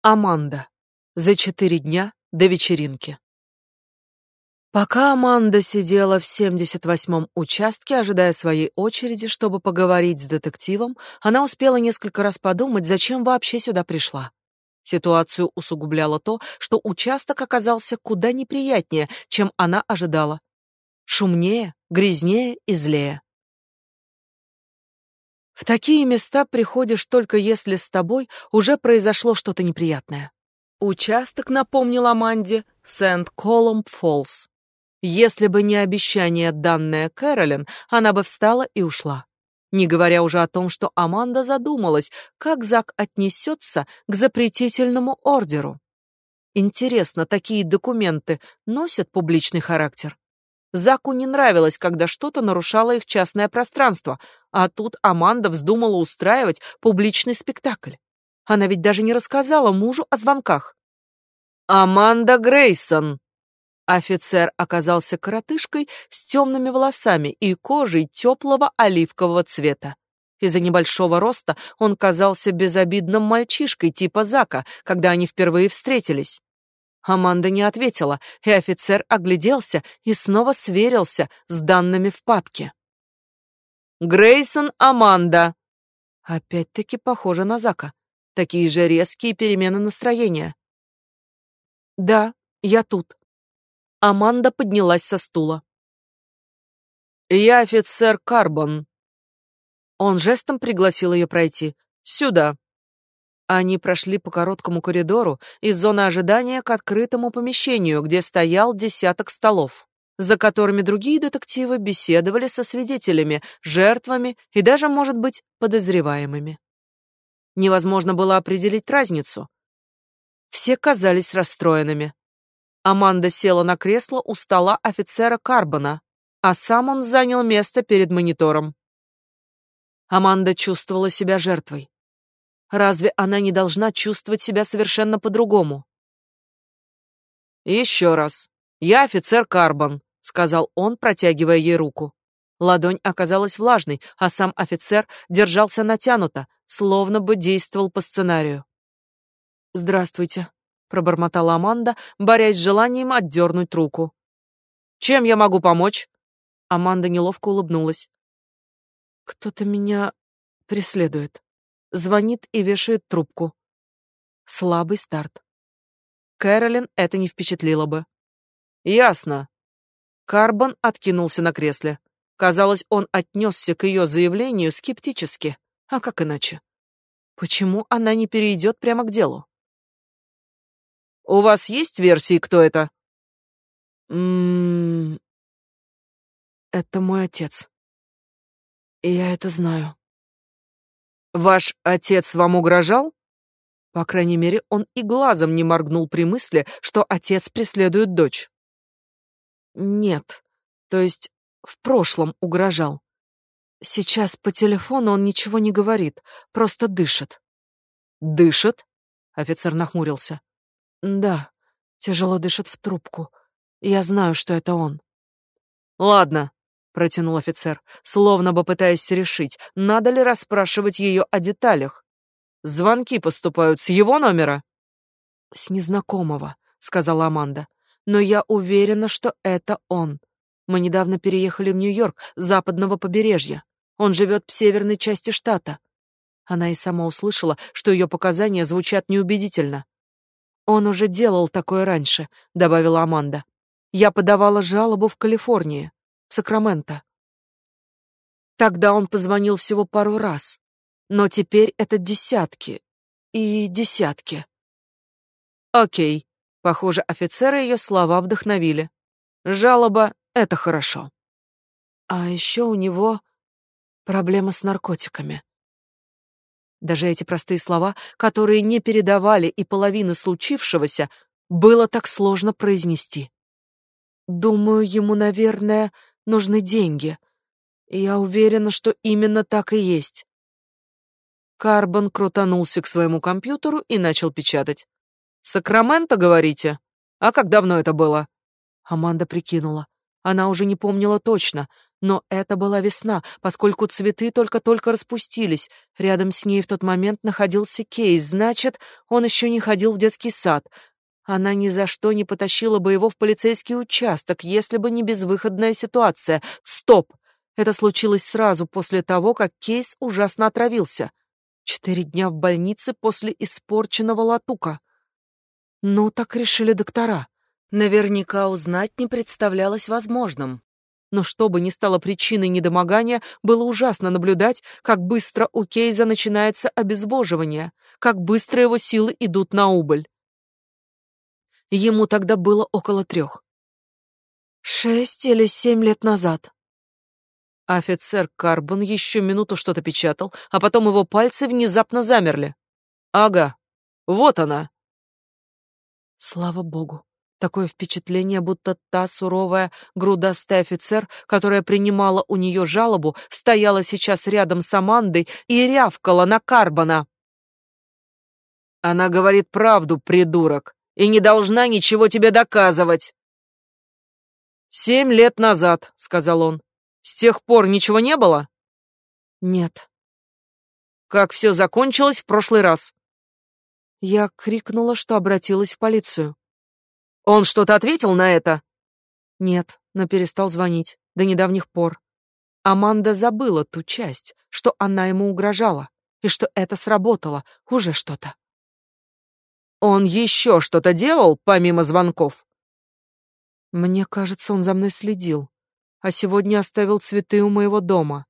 Аманда. За четыре дня до вечеринки. Пока Аманда сидела в 78-м участке, ожидая своей очереди, чтобы поговорить с детективом, она успела несколько раз подумать, зачем вообще сюда пришла. Ситуацию усугубляло то, что участок оказался куда неприятнее, чем она ожидала. Шумнее, грязнее и злее. В такие места приходишь только если с тобой уже произошло что-то неприятное. Участок напомнил Аманде Сент-Колумб-Фоллс. Если бы не обещание, данное Кэролин, она бы встала и ушла. Не говоря уже о том, что Аманда задумалась, как Зак отнесется к запретительному ордеру. Интересно, такие документы носят публичный характер? Заку не нравилось, когда что-то нарушало их частное пространство, а тут Аманда вздумала устраивать публичный спектакль. Она ведь даже не рассказала мужу о звонках. Аманда Грейсон. Офицер оказался коротышкой с темными волосами и кожей теплого оливкового цвета. Из-за небольшого роста он казался безобидным мальчишкой типа Зака, когда они впервые встретились. Аманда не ответила, и офицер огляделся и снова сверился с данными в папке. Грейсон Аманда. Опять-таки похоже на Зака. Такие же резкие перемены настроения. Да, я тут. Аманда поднялась со стула. Я офицер Карбон. Он жестом пригласил ее пройти. Сюда. Они прошли по короткому коридору из зоны ожидания к открытому помещению, где стоял десяток столов, за которыми другие детективы беседовали со свидетелями, жертвами и даже, может быть, подозреваемыми. Невозможно было определить разницу. Все казались расстроенными. Аманда села на кресло у стола офицера Карбона, а сам он занял место перед монитором. Аманда чувствовала себя жертвой. Разве она не должна чувствовать себя совершенно по-другому? Еще раз. Я офицер Карбон, сказал он, протягивая ей руку. Ладонь оказалась влажной, а сам офицер держался натянуто, словно бы действовал по сценарию. Здравствуйте, пробормотала Аманда, борясь с желанием отдернуть руку. Чем я могу помочь? Аманда неловко улыбнулась. Кто-то меня преследует звонит и вешает трубку. Слабый старт. Кэролин это не впечатлило бы. Ясно. Карбон откинулся на кресле. Казалось, он отнесся к ее заявлению скептически. А как иначе? Почему она не перейдет прямо к делу? У вас есть версии, кто это? Ммм... Это мой отец. И я это знаю. Ваш отец вам угрожал? По крайней мере, он и глазом не моргнул при мысли, что отец преследует дочь. Нет. То есть в прошлом угрожал. Сейчас по телефону он ничего не говорит, просто дышит. Дышит? Офицер нахмурился. Да, тяжело дышит в трубку. Я знаю, что это он. Ладно, протянул офицер, словно бы пытаясь решить, надо ли расспрашивать ее о деталях. Звонки поступают с его номера. С незнакомого, сказала Аманда. Но я уверена, что это он. Мы недавно переехали в Нью-Йорк западного побережья. Он живет в северной части штата. Она и сама услышала, что ее показания звучат неубедительно. Он уже делал такое раньше, добавила Аманда. Я подавала жалобу в Калифорнии в Сакраменто. Тогда он позвонил всего пару раз, но теперь это десятки и десятки. Окей. Похоже, офицеры ее слова вдохновили. Жалоба — это хорошо. А еще у него проблема с наркотиками. Даже эти простые слова, которые не передавали и половины случившегося, было так сложно произнести. Думаю, ему, наверное, нужны деньги. я уверена, что именно так и есть. Карбон крутанулся к своему компьютеру и начал печатать. «Сакраменто, говорите? А как давно это было?» Аманда прикинула. Она уже не помнила точно, Но это была весна, поскольку цветы только-только распустились. Рядом с ней в тот момент находился Кейс, значит, он еще не ходил в детский сад. Она ни за что не потащила бы его в полицейский участок, если бы не безвыходная ситуация. Стоп! Это случилось сразу после того, как Кейс ужасно отравился. Четыре дня в больнице после испорченного латука. Ну, так решили доктора. Наверняка узнать не представлялось возможным. Но что бы ни стало причиной недомогания, было ужасно наблюдать, как быстро у Кейза начинается обезвоживание, как быстро его силы идут на убыль. Ему тогда было около трех. Шесть или семь лет назад. Офицер Карбон еще минуту что-то печатал, а потом его пальцы внезапно замерли. «Ага, вот она!» Слава богу. Такое впечатление, будто та суровая, грудастая офицер, которая принимала у нее жалобу, стояла сейчас рядом с Амандой и рявкала на Карбона. «Она говорит правду, придурок, и не должна ничего тебе доказывать!» «Семь лет назад», — сказал он. «С тех пор ничего не было?» «Нет». «Как все закончилось в прошлый раз?» Я крикнула, что обратилась в полицию. Он что-то ответил на это? Нет, но перестал звонить до недавних пор. Аманда забыла ту часть, что она ему угрожала, и что это сработало, уже что-то. Он еще что-то делал помимо звонков? Мне кажется, он за мной следил, а сегодня оставил цветы у моего дома.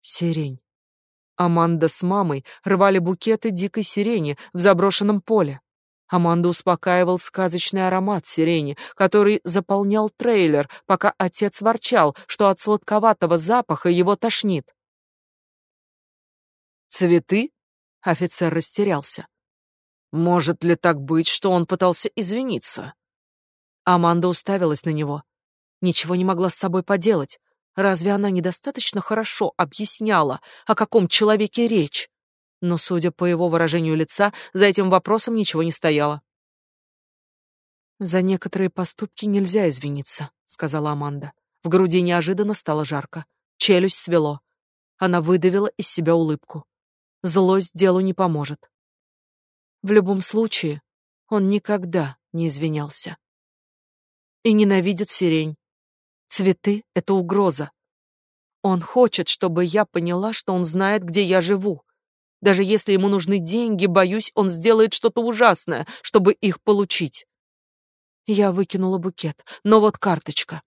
Сирень. Аманда с мамой рвали букеты дикой сирени в заброшенном поле. Аманду успокаивал сказочный аромат сирени, который заполнял трейлер, пока отец ворчал, что от сладковатого запаха его тошнит. «Цветы?» — офицер растерялся. «Может ли так быть, что он пытался извиниться?» Аманда уставилась на него. Ничего не могла с собой поделать. Разве она недостаточно хорошо объясняла, о каком человеке речь? Но, судя по его выражению лица, за этим вопросом ничего не стояло. «За некоторые поступки нельзя извиниться», — сказала Аманда. В груди неожиданно стало жарко. Челюсть свело. Она выдавила из себя улыбку. Злость делу не поможет. В любом случае, он никогда не извинялся. И ненавидит сирень. Цветы — это угроза. Он хочет, чтобы я поняла, что он знает, где я живу. Даже если ему нужны деньги, боюсь, он сделает что-то ужасное, чтобы их получить. Я выкинула букет, но вот карточка.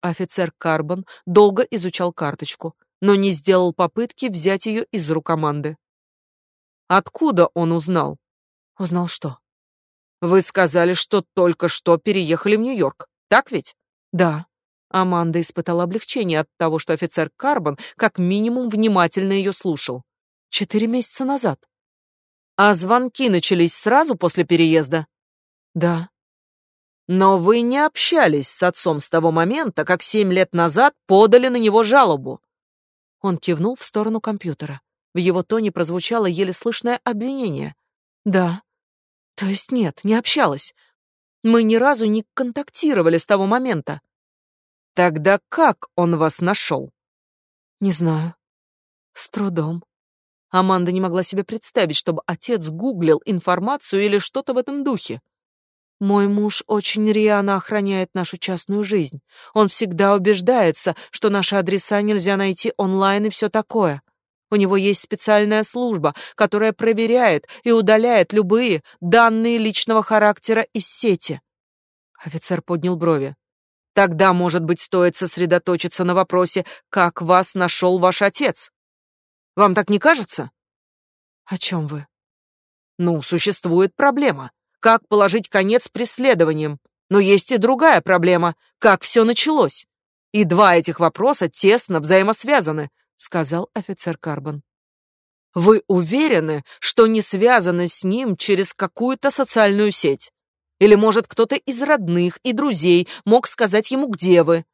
Офицер Карбон долго изучал карточку, но не сделал попытки взять ее из рук команды. Откуда он узнал? Узнал что? Вы сказали, что только что переехали в Нью-Йорк, так ведь? Да. Аманда испытала облегчение от того, что офицер Карбон как минимум внимательно ее слушал. Четыре месяца назад. А звонки начались сразу после переезда? Да. Но вы не общались с отцом с того момента, как семь лет назад подали на него жалобу. Он кивнул в сторону компьютера. В его тоне прозвучало еле слышное обвинение. Да. То есть нет, не общалась. Мы ни разу не контактировали с того момента. Тогда как он вас нашел? Не знаю. С трудом. Аманда не могла себе представить, чтобы отец гуглил информацию или что-то в этом духе. Мой муж очень рьяно охраняет нашу частную жизнь. Он всегда убеждается, что наши адреса нельзя найти онлайн и все такое. У него есть специальная служба, которая проверяет и удаляет любые данные личного характера из сети. Офицер поднял брови. Тогда, может быть, стоит сосредоточиться на вопросе, как вас нашел ваш отец. Вам так не кажется? О чем вы? Ну, существует проблема. Как положить конец преследованиям? Но есть и другая проблема. Как все началось? И два этих вопроса тесно взаимосвязаны, сказал офицер Карбон. Вы уверены, что не связаны с ним через какую-то социальную сеть? Или, может, кто-то из родных и друзей мог сказать ему, где вы?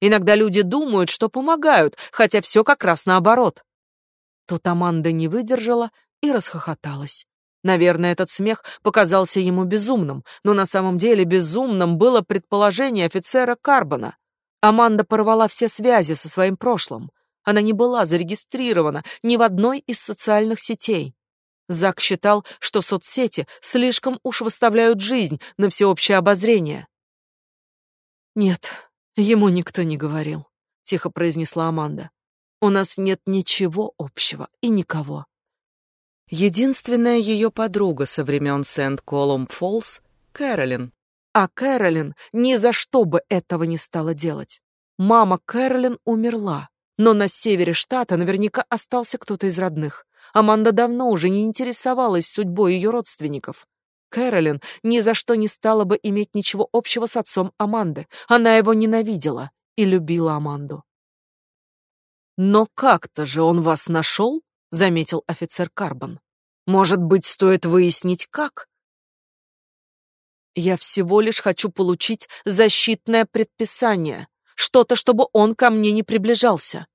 Иногда люди думают, что помогают, хотя все как раз наоборот. Тут Аманда не выдержала и расхохоталась. Наверное, этот смех показался ему безумным, но на самом деле безумным было предположение офицера Карбона. Аманда порвала все связи со своим прошлым. Она не была зарегистрирована ни в одной из социальных сетей. Зак считал, что соцсети слишком уж выставляют жизнь на всеобщее обозрение. Нет, ему никто не говорил, тихо произнесла Аманда. У нас нет ничего общего и никого. Единственная ее подруга со времен Сент-Колумб-Фоллс — Кэролин. А Кэролин ни за что бы этого не стала делать. Мама Кэролин умерла, но на севере штата наверняка остался кто-то из родных. Аманда давно уже не интересовалась судьбой ее родственников. Кэролин ни за что не стала бы иметь ничего общего с отцом Аманды. Она его ненавидела и любила Аманду. «Но как-то же он вас нашел?» — заметил офицер Карбон. «Может быть, стоит выяснить, как?» «Я всего лишь хочу получить защитное предписание, что-то, чтобы он ко мне не приближался.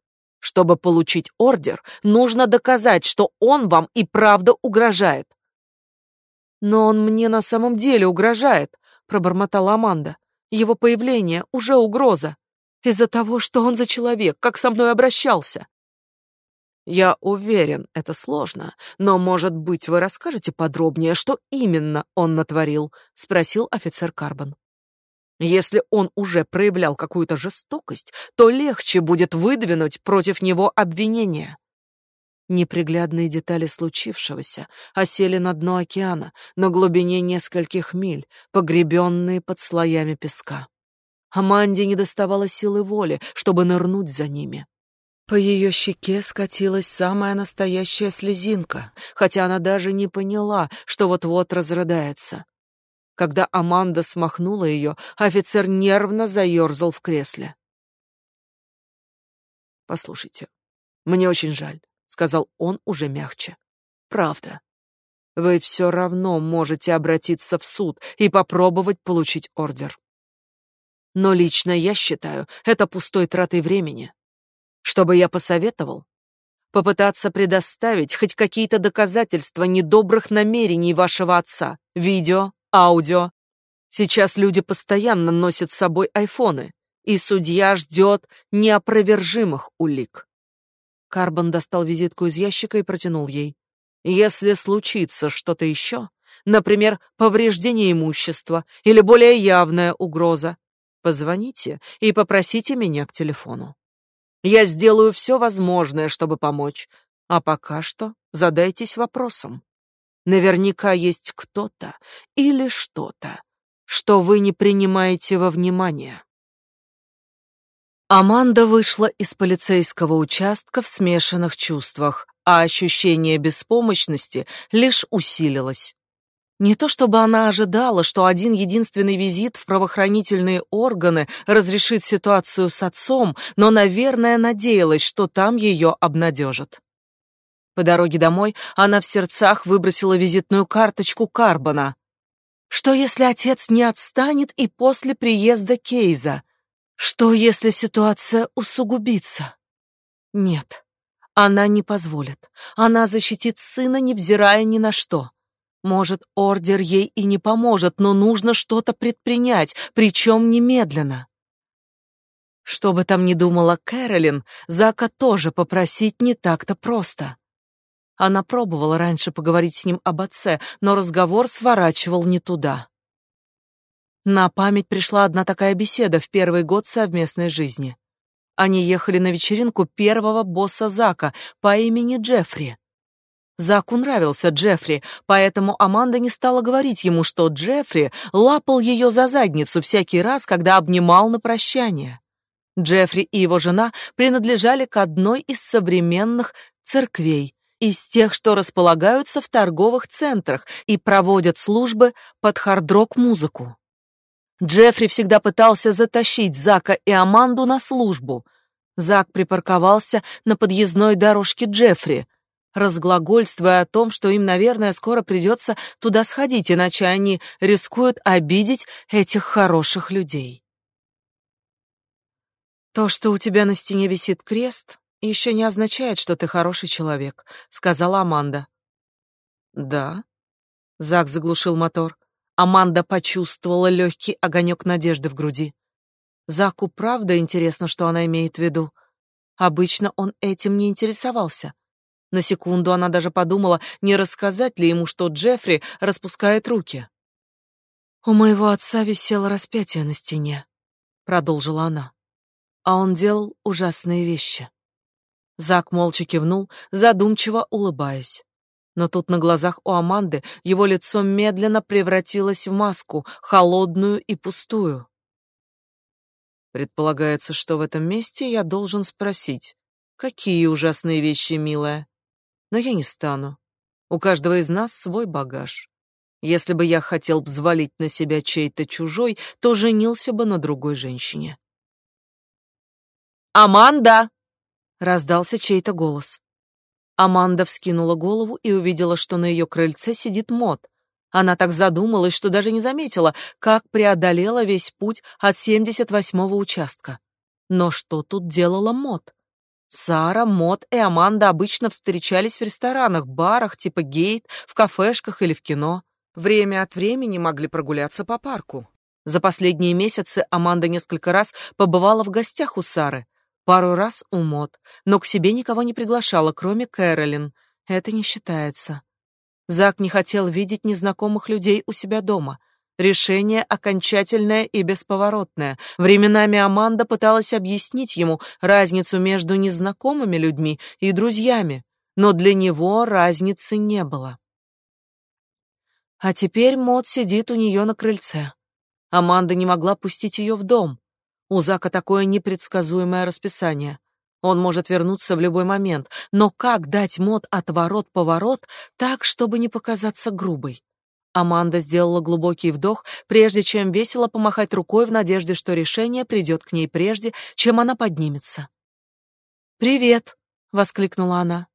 Чтобы получить ордер, нужно доказать, что он вам и правда угрожает. Но он мне на самом деле угрожает, пробормотала Аманда. Его появление уже угроза из-за того, что он за человек, как со мной обращался. Я уверен, это сложно, но, может быть, вы расскажете подробнее, что именно он натворил, спросил офицер Карбон. Если он уже проявлял какую-то жестокость, то легче будет выдвинуть против него обвинение. Неприглядные детали случившегося осели на дно океана, на глубине нескольких миль, погребенные под слоями песка. Аманде не доставало силы воли, чтобы нырнуть за ними. По ее щеке скатилась самая настоящая слезинка, хотя она даже не поняла, что вот-вот разрыдается. Когда Аманда смахнула ее, офицер нервно заерзал в кресле. «Послушайте, мне очень жаль», — сказал он уже мягче. «Правда. Вы все равно можете обратиться в суд и попробовать получить ордер. Но лично я считаю это пустой тратой времени. Что бы я посоветовал? Попытаться предоставить хоть какие-то доказательства недобрых намерений вашего отца. Видео, аудио. Сейчас люди постоянно носят с собой айфоны, и судья ждет неопровержимых улик. Карбон достал визитку из ящика и протянул ей. Если случится что-то еще, например, повреждение имущества или более явная угроза, Позвоните и попросите меня к телефону. Я сделаю все возможное, чтобы помочь. А пока что задайтесь вопросом. Наверняка есть кто-то или что-то, что вы не принимаете во внимание. Аманда вышла из полицейского участка в смешанных чувствах, а ощущение беспомощности лишь усилилось. Не то чтобы она ожидала, что один единственный визит в правоохранительные органы разрешит ситуацию с отцом, но, наверное, надеялась, что там ее обнадежат. По дороге домой она в сердцах выбросила визитную карточку Карбона. Что если отец не отстанет и после приезда Кейза? Что если ситуация усугубится? Нет, она не позволит. Она защитит сына, невзирая ни на что. Может, ордер ей и не поможет, но нужно что-то предпринять, причем немедленно. Что бы там ни думала Кэролин, Зака тоже попросить не так-то просто. Она пробовала раньше поговорить с ним об отце, но разговор сворачивал не туда. На память пришла одна такая беседа в первый год совместной жизни. Они ехали на вечеринку первого босса Зака по имени Джеффри. Заку нравился Джеффри, поэтому Аманда не стала говорить ему, что Джеффри лапал ее за задницу всякий раз, когда обнимал на прощание. Джеффри и его жена принадлежали к одной из современных церквей, из тех, что располагаются в торговых центрах и проводят службы под хард-рок-музыку. Джеффри всегда пытался затащить Зака и Аманду на службу. Зак припарковался на подъездной дорожке Джеффри — разглагольствуя о том, что им, наверное, скоро придется туда сходить, иначе они рискуют обидеть этих хороших людей. То, что у тебя на стене висит крест, еще не означает, что ты хороший человек, сказала Аманда. Да. Зак заглушил мотор. Аманда почувствовала легкий огонек надежды в груди. Заку правда интересно, что она имеет в виду. Обычно он этим не интересовался. На секунду она даже подумала, не рассказать ли ему, что Джеффри распускает руки. «У моего отца висело распятие на стене», — продолжила она. «А он делал ужасные вещи». Зак молча кивнул, задумчиво улыбаясь. Но тут на глазах у Аманды его лицо медленно превратилось в маску, холодную и пустую. Предполагается, что в этом месте я должен спросить, какие ужасные вещи, милая. Но я не стану. У каждого из нас свой багаж. Если бы я хотел взвалить на себя чей-то чужой, то женился бы на другой женщине. «Аманда!» — раздался чей-то голос. Аманда вскинула голову и увидела, что на ее крыльце сидит Мот, она так задумалась, что даже не заметила, как преодолела весь путь от 78-го участка. Но что тут делала Мот? Сара, Мот и Аманда обычно встречались в ресторанах, барах типа Гейт, в кафешках или в кино. Время от времени могли прогуляться по парку. За последние месяцы Аманда несколько раз побывала в гостях у Сары, пару раз у Мот, но к себе никого не приглашала, кроме Кэролин. Это не считается. Зак не хотел видеть незнакомых людей у себя дома. Решение окончательное и бесповоротное. Временами Аманда пыталась объяснить ему разницу между незнакомыми людьми и друзьями, но для него разницы не было. А теперь Мод сидит у нее на крыльце. Аманда не могла пустить ее в дом. У Зака такое непредсказуемое расписание. Он может вернуться в любой момент, но как дать мод отворот-поворот так, чтобы не показаться грубой? Аманда сделала глубокий вдох, прежде чем весело помахать рукой в надежде, что решение придет к ней прежде, чем она поднимется. «Привет!» — воскликнула она.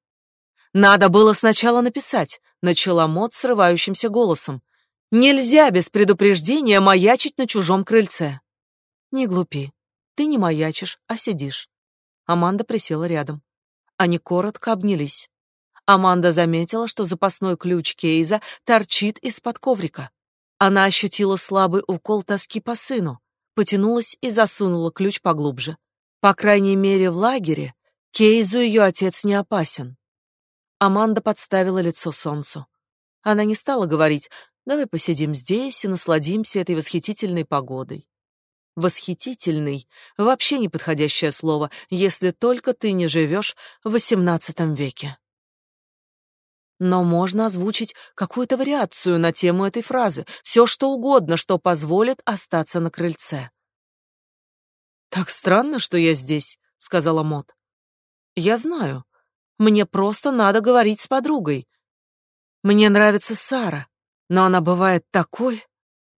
«Надо было сначала написать», — начала Мод срывающимся голосом. «Нельзя без предупреждения маячить на чужом крыльце». «Не глупи. Ты не маячишь, а сидишь. Аманда присела рядом. Они коротко обнялись. Аманда заметила, что запасной ключ Кейза торчит из-под коврика. Она ощутила слабый укол тоски по сыну, потянулась и засунула ключ поглубже. По крайней мере, в лагере Кейзу ее отец не опасен. Аманда подставила лицо солнцу. Она не стала говорить: "Давай посидим здесь и насладимся этой восхитительной погодой". Восхитительный — вообще неподходящее слово, если только ты не живешь в XVIII веке. Но можно озвучить какую-то вариацию на тему этой фразы, все что угодно, что позволит остаться на крыльце. «Так странно, что я здесь», — сказала Мот. «Я знаю. Мне просто надо говорить с подругой. Мне нравится Сара, но она бывает такой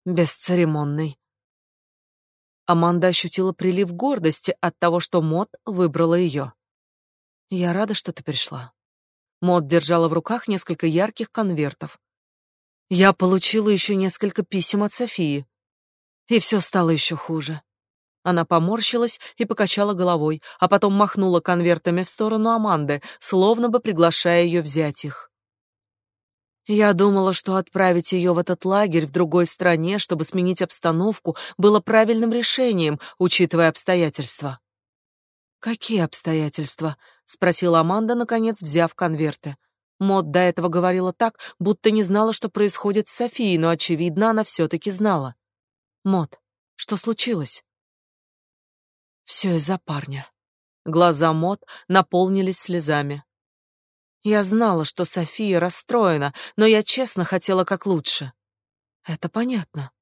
бесцеремонной». Аманда ощутила прилив гордости от того, что Мод выбрала ее. «Я рада, что ты пришла». Мод держала в руках несколько ярких конвертов. «Я получила еще несколько писем от Софии. И все стало еще хуже». Она поморщилась и покачала головой, а потом махнула конвертами в сторону Аманды, словно бы приглашая ее взять их. Я думала, что отправить ее в этот лагерь в другой стране, чтобы сменить обстановку, было правильным решением, учитывая обстоятельства. Какие обстоятельства? спросила Аманда наконец, взяв конверты. Мод до этого говорила так, будто не знала, что происходит с Софией, но очевидно, она все таки знала. Мод, что случилось? Все из-за парня. Глаза Мод наполнились слезами. Я знала, что София расстроена, но я честно хотела как лучше. Это понятно.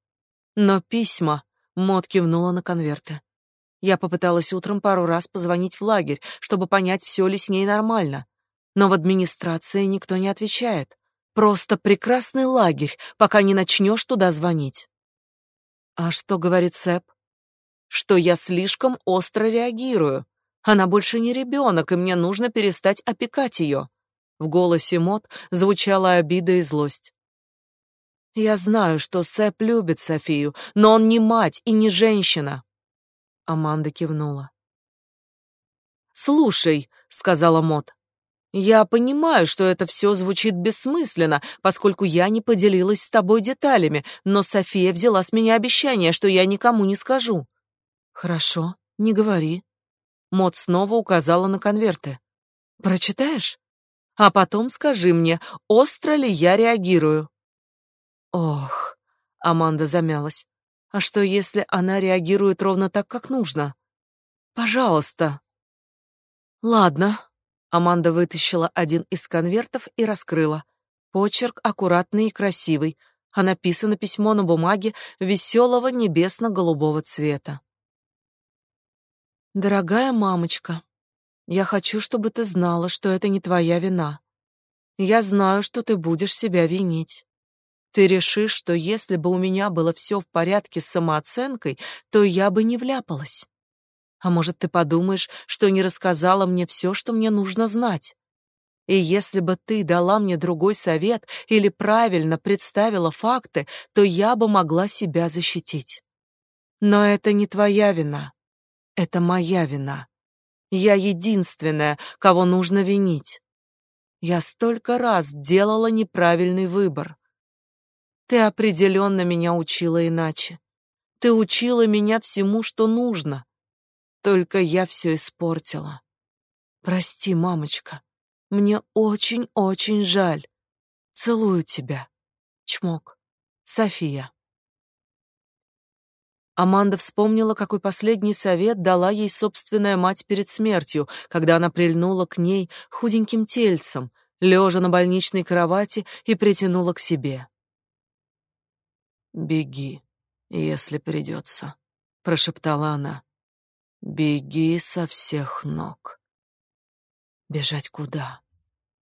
Но письма... Мот кивнула на конверты. Я попыталась утром пару раз позвонить в лагерь, чтобы понять, все ли с ней нормально. Но в администрации никто не отвечает. Просто прекрасный лагерь, пока не начнешь туда звонить. А что говорит Сэп? Что я слишком остро реагирую. Она больше не ребенок, и мне нужно перестать опекать ее. В голосе Мот звучала обида и злость. Я знаю, что Сэп любит Софию, но он не мать и не женщина. Аманда кивнула. Слушай, сказала Мот. Я понимаю, что это все звучит бессмысленно, поскольку я не поделилась с тобой деталями, но София взяла с меня обещание, что я никому не скажу. Хорошо, не говори. Мод снова указала на конверты. Прочитаешь? А потом скажи мне, остро ли я реагирую. Ох, Аманда замялась. А что, если она реагирует ровно так, как нужно? Пожалуйста. Ладно. Аманда вытащила один из конвертов и раскрыла. Почерк аккуратный и красивый, а написано письмо на бумаге веселого небесно-голубого цвета. Дорогая мамочка, я хочу, чтобы ты знала, что это не твоя вина. Я знаю, что ты будешь себя винить. Ты решишь, что если бы у меня было все в порядке с самооценкой, то я бы не вляпалась. А может, ты подумаешь, что не рассказала мне все, что мне нужно знать. И если бы ты дала мне другой совет или правильно представила факты, то я бы могла себя защитить. Но это не твоя вина. Это моя вина. Я единственная, кого нужно винить. Я столько раз делала неправильный выбор. Ты определенно меня учила иначе. Ты учила меня всему, что нужно. Только я все испортила. Прости, мамочка. Мне очень-очень жаль. Целую тебя. Чмок. София. Аманда вспомнила, какой последний совет дала ей собственная мать перед смертью, когда она прильнула к ней худеньким тельцем, лежа на больничной кровати и притянула к себе. «Беги, если придется», — прошептала она. «Беги со всех ног». Бежать куда?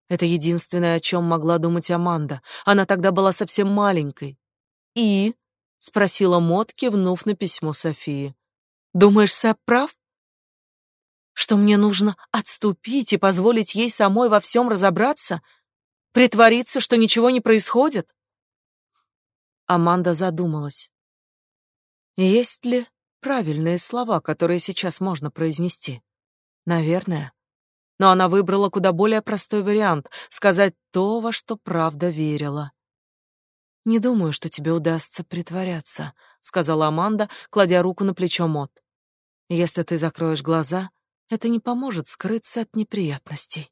Это единственное, о чем могла думать Аманда. Она тогда была совсем маленькой. «И?» — спросила Мот, кивнув на письмо Софии. «Думаешь, Сэп прав? Что мне нужно отступить и позволить ей самой во всем разобраться? Притвориться, что ничего не происходит?» Аманда задумалась. Есть ли правильные слова, которые сейчас можно произнести? Наверное. Но она выбрала куда более простой вариант — сказать то, во что правда верила. «Не думаю, что тебе удастся притворяться», — сказала Аманда, кладя руку на плечо Мот. «Если ты закроешь глаза, это не поможет скрыться от неприятностей».